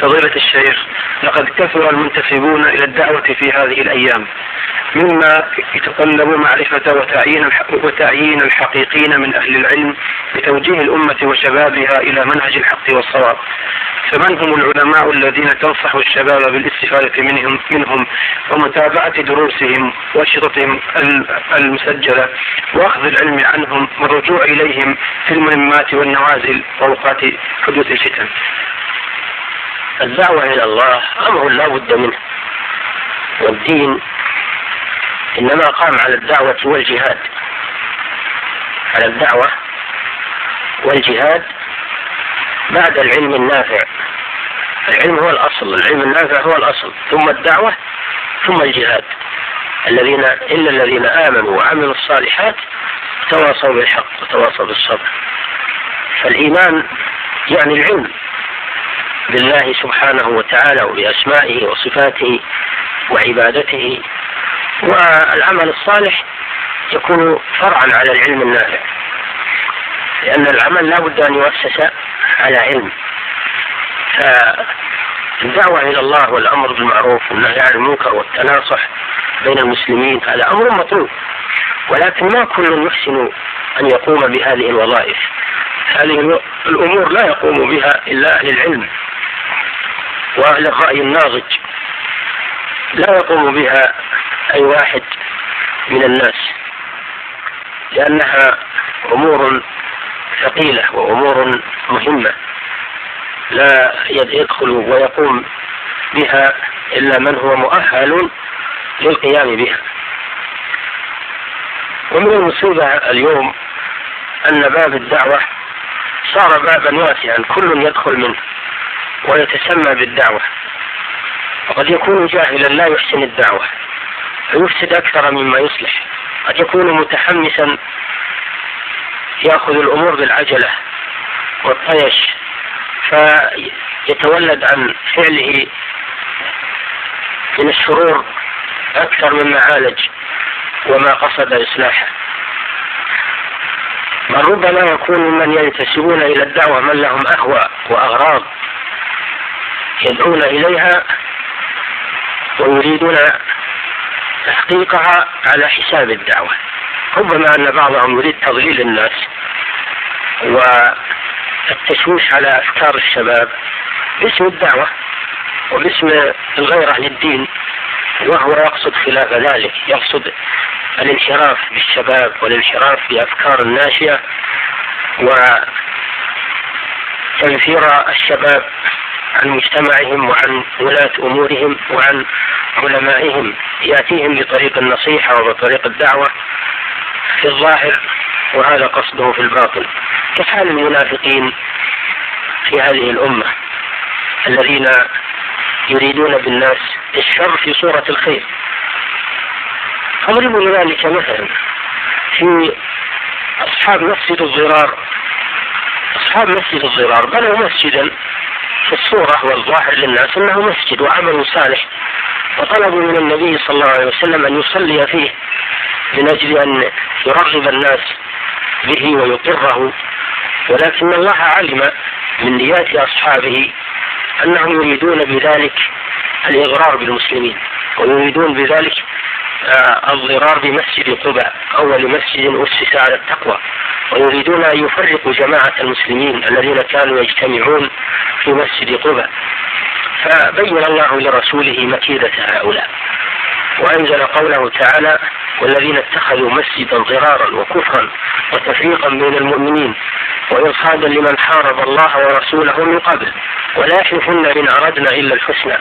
فضيلة الشيخ لقد كثر المنتسبون إلى الدعوة في هذه الأيام مما يتطلب معرفة وتعيين وتعيين الحقيقين من أهل العلم بتوجيه الأمة وشبابها إلى منهج الحق والصواب فمن هم العلماء الذين تنصح الشباب بالاستفادة منهم منهم ومتابعة دروسهم وأنشطتهم المسجلة وأخذ العلم عنهم والرجوع إليهم في المهمات والنوازل وأوقات حدوث الفتن. الدعوة إلى الله أمر لا بد منه والدين إنما قام على الدعوة والجهاد. على الدعوة والجهاد بعد العلم النافع. العلم هو الأصل العلم النافع هو الأصل ثم الدعوة ثم الجهاد. الذين إلا الذين آمنوا وعملوا الصالحات تواصوا بالحق وتواصوا بالصبر. فالإيمان يعني العلم. بالله سبحانه وتعالى وبأسمائه وصفاته وعبادته. والعمل الصالح يكون فرعا على العلم النافع لأن العمل لا بد أن يؤسس على علم. فالدعوة إلى الله والأمر بالمعروف والنهي عن المنكر والتناصح بين المسلمين هذا أمر مطلوب ولكن ما كل يحسن أن يقوم بهذه الوظائف. هذه الأمور لا يقوم بها إلا أهل العلم. وأهل الرأي الناضج لا يقوم بها أي واحد من الناس لأنها أمور ثقيلة وأمور مهمة لا يدخل ويقوم بها إلا من هو مؤهل للقيام بها. ومن المصيبة اليوم أن باب الدعوة صار بابا واسعا كل يدخل منه. ويتسمى بالدعوة. وقد يكون جاهلا لا يحسن الدعوة. فيفسد أكثر مما يصلح. قد يكون متحمسا يأخذ الأمور بالعجلة والطيش فيتولد عن فعله من الشرور أكثر مما عالج وما قصد إصلاحه. بل ربما يكون من ينتسبون إلى الدعوة من لهم أهواء وأغراض يدعون إليها ويريدون تحقيقها على حساب الدعوة. ربما أن بعضهم يريد تضليل الناس والتشويش على أفكار الشباب باسم الدعوة وباسم الغيرة للدين وهو يقصد خلاف ذلك يقصد الانحراف بالشباب والانحراف بأفكار الناشئة وتنفير الشباب عن مجتمعهم وعن ولاة أمورهم وعن علمائهم يأتيهم بطريق النصيحة وبطريق الدعوة في الظاهر وهذا قصده في الباطن. كحال المنافقين في هذه الأمة الذين يريدون بالناس الشر في صورة الخير. أضرب لذلك مثلا في أصحاب مسجد الضرار أصحاب مسجد الضرار بنوا مسجدا في الصورة والظاهر للناس أنه مسجد وعمل صالح. وطلبوا من النبي صلى الله عليه وسلم أن يصلي فيه من أجل أن يرغب الناس به ويقره. ولكن الله علم من نيات أصحابه أنهم يريدون بذلك الإضرار بالمسلمين ويريدون بذلك الضرار بمسجد قباء أول مسجد أسس على التقوى. ويريدون أن يفرقوا جماعة المسلمين الذين كانوا يجتمعون في مسجد قباء. فبين الله لرسوله مكيدة هؤلاء. وأنزل قوله تعالى والذين اتخذوا مسجدا ضرارا وكفرا وتفريقا بين المؤمنين وإرصادا لمن حارب الله ورسوله من قبل ولا إن أردنا إلا الحسنى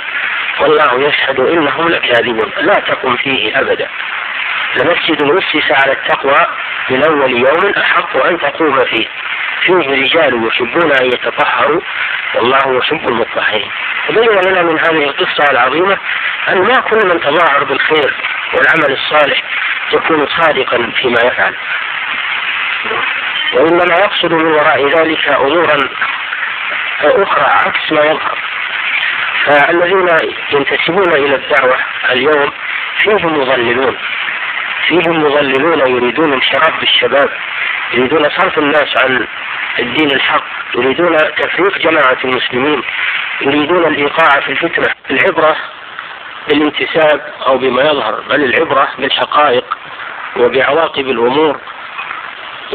والله يشهد إنهم لكاذبون لا تقم فيه أبدا. لمسجد أسس على التقوى من أول يوم أحق أن تقوم فيه. فيه رجال يحبون أن يتطهروا والله يحب المطهرين. تبين لنا من هذه القصة العظيمة أن ما كل من تظاهر بالخير والعمل الصالح يكون صادقا فيما يفعل. وإنما يقصد من وراء ذلك أمورا أخرى عكس ما يظهر. فالذين ينتسبون إلى الدعوة اليوم فيهم مضللون. فيهم مضللون يريدون انحراف بالشباب يريدون صرف الناس عن الدين الحق يريدون تفريق جماعة المسلمين يريدون الإيقاع في الفتنة. العبرة بالانتساب أو بما يظهر بل العبرة بالحقائق وبعواقب الأمور.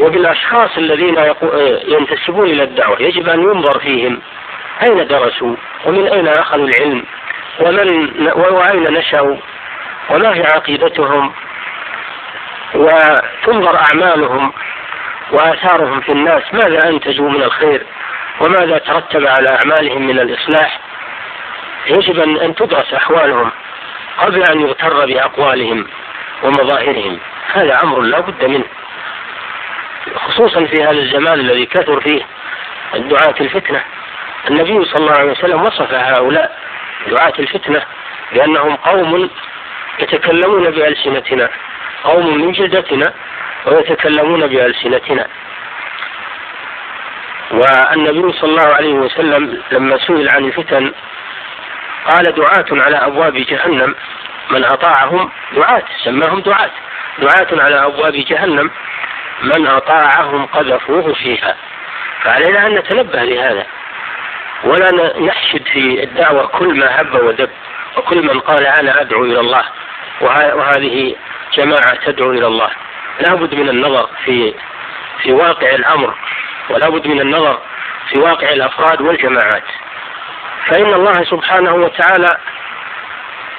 وبالأشخاص الذين ينتسبون إلى الدعوة يجب أن ينظر فيهم. أين درسوا؟ ومن أين أخذوا العلم؟ ومن وأين نشأوا؟ وما هي عقيدتهم؟ وتنظر أعمالهم وآثارهم في الناس. ماذا أنتجوا من الخير؟ وماذا ترتب على أعمالهم من الإصلاح؟ يجب أن تدرس أحوالهم قبل أن يغتر بأقوالهم ومظاهرهم. هذا أمر لا بد منه. خصوصا في هذا الزمان الذي كثر فيه الدعاة الفتنة. النبي صلى الله عليه وسلم وصف هؤلاء دعاة الفتنة بأنهم قوم يتكلمون بألسنتنا قوم من جلدتنا ويتكلمون بألسنتنا. والنبي صلى الله عليه وسلم لما سئل عن الفتن قال دعاة على أبواب جهنم من أطاعهم دعاة سماهم دعاة دعاة على أبواب جهنم. من أطاعهم قذفوه فيها. فعلينا أن نتنبه لهذا. ولا نحشد في الدعوة كل ما هب ودب وكل من قال أنا أدعو إلى الله وهذه جماعة تدعو إلى الله. لا بد من النظر في في واقع الأمر ولا بد من النظر في واقع الأفراد والجماعات. فإن الله سبحانه وتعالى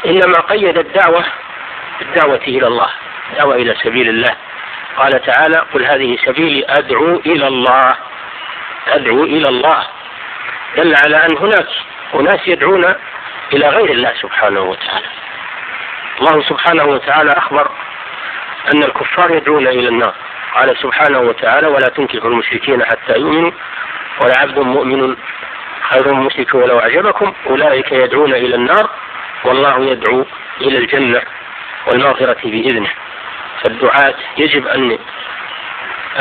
إنما قيد الدعوة بالدعوة إلى الله دعوة إلى سبيل الله. قال تعالى قل هذه سبيلي أدعو إلى الله. أدعو إلى الله. دل على أن هناك أناس يدعون إلى غير الله سبحانه وتعالى. الله سبحانه وتعالى أخبر أن الكفار يدعون إلى النار. قال سبحانه وتعالى ولا تنكحوا المشركين حتى يؤمنوا ولا عبد مؤمن خير مشرك ولو أعجبكم. أولئك يدعون إلى النار والله يدعو إلى الجنة والمغفرة بإذنه. فالدعاة يجب أن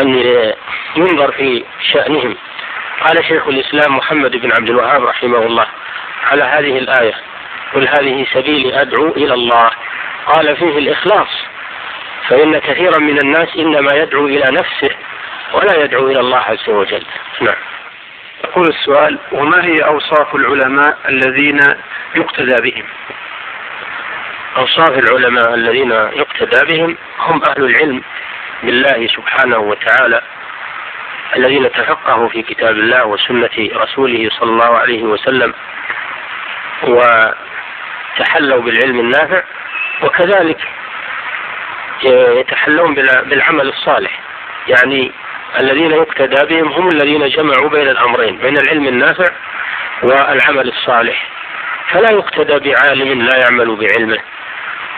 أن ينظر في شأنهم. قال شيخ الإسلام محمد بن عبد الوهاب رحمه الله على هذه الآية قل هذه سبيلي أدعو إلى الله. قال فيه الإخلاص فإن كثيرا من الناس إنما يدعو إلى نفسه ولا يدعو إلى الله عز وجل. نعم. يقول السؤال وما هي أوصاف العلماء الذين يقتدى بهم؟ أوصاف العلماء الذين يقتدى بهم هم أهل العلم بالله سبحانه وتعالى الذين تفقهوا في كتاب الله وسنة رسوله صلى الله عليه وسلم وتحلوا بالعلم النافع وكذلك يتحلون بالعمل الصالح. يعني الذين يقتدى بهم هم الذين جمعوا بين الأمرين بين العلم النافع والعمل الصالح. فلا يقتدى بعالم لا يعمل بعلمه.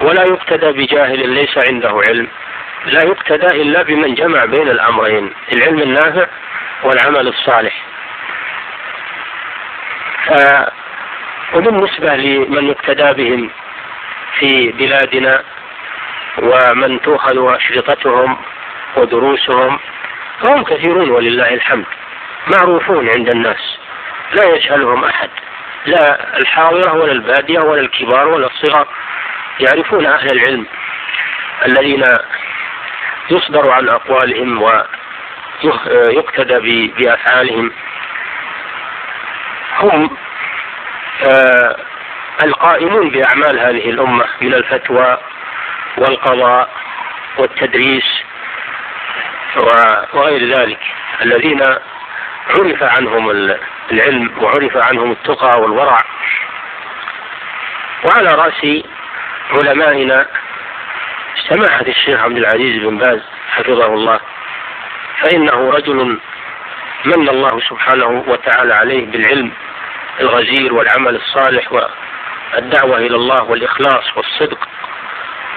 ولا يقتدى بجاهل ليس عنده علم. لا يقتدى إلا بمن جمع بين الأمرين العلم النافع والعمل الصالح. ف وبالنسبة لمن يقتدى بهم في بلادنا ومن تؤخذ أشرطتهم ودروسهم فهم كثيرون ولله الحمد. معروفون عند الناس. لا يجهلهم أحد. لا الحاضرة ولا البادية ولا الكبار ولا الصغار. يعرفون أهل العلم الذين يصدر عن أقوالهم ويقتدى بأفعالهم. هم آه، القائمون بأعمال هذه الأمة من الفتوى والقضاء والتدريس وغير ذلك. الذين عرف عنهم العلم وعرف عنهم التقى والورع. وعلى رأس علمائنا. سماحة الشيخ عبد العزيز بن باز حفظه الله. فإنه رجل من الله سبحانه وتعالى عليه بالعلم الغزير والعمل الصالح والدعوة إلى الله والإخلاص والصدق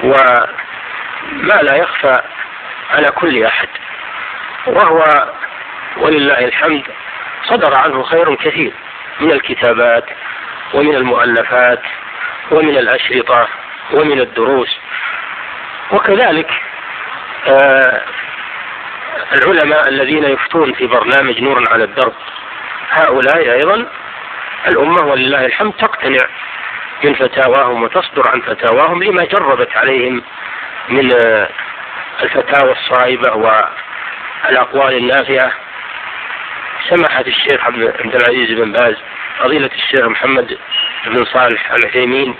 وما لا يخفى على كل أحد. وهو ولله الحمد صدر عنه خير كثير من الكتابات ومن المؤلفات ومن الأشرطة. ومن الدروس. وكذلك آه العلماء الذين يفتون في برنامج نور على الدرب هؤلاء أيضا الأمة ولله الحمد تقتنع من فتاواهم وتصدر عن فتاواهم لما جربت عليهم من آه الفتاوى الصائبة والأقوال النافعة. سمحت الشيخ عبد العزيز بن باز فضيلة الشيخ محمد بن صالح العثيمين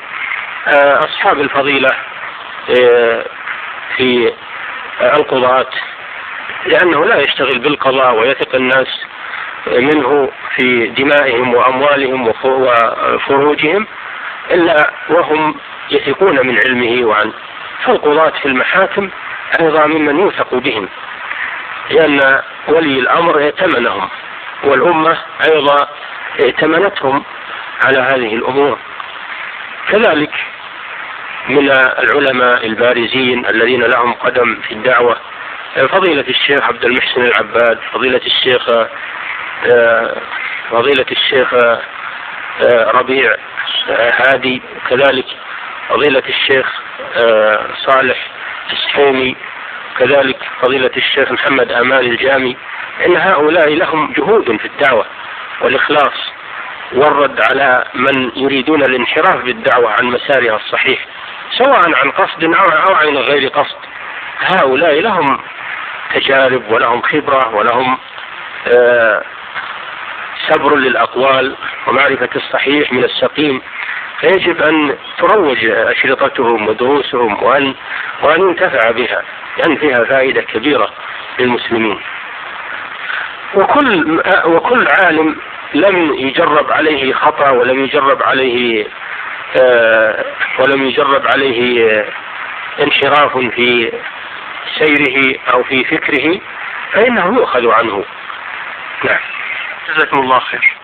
أصحاب الفضيلة آه، في القضاة لأنه لا يشتغل بالقضاء ويثق الناس منه في دمائهم وأموالهم وفروجهم إلا وهم يثقون من علمه وعن فالقضاة في المحاكم أيضا ممن يوثق بهم لأن ولي الأمر ائتمنهم والأمة أيضا ائتمنتهم على هذه الأمور. كذلك من العلماء البارزين الذين لهم قدم في الدعوة فضيلة الشيخ عبد المحسن العباد فضيلة الشيخ فضيلة الشيخ ربيع هادي كذلك فضيلة الشيخ صالح السحيمي كذلك فضيلة الشيخ محمد آمال الجامي إن هؤلاء لهم جهود في الدعوة والإخلاص. والرد على من يريدون الانحراف بالدعوة عن مسارها الصحيح سواء عن قصد أو عن غير قصد. هؤلاء لهم تجارب ولهم خبرة ولهم آه صبر للأقوال ومعرفة الصحيح من السقيم. فيجب أن تروج أشرطتهم ودروسهم وأن وأن ينتفع بها لأن فيها فائدة كبيرة للمسلمين. وكل وكل عالم لم يجرب عليه خطأ ولم يجرب عليه آه ولم يجرب عليه انحراف في سيره أو في فكره فإنه يؤخذ عنه. نعم. جزاكم الله خير.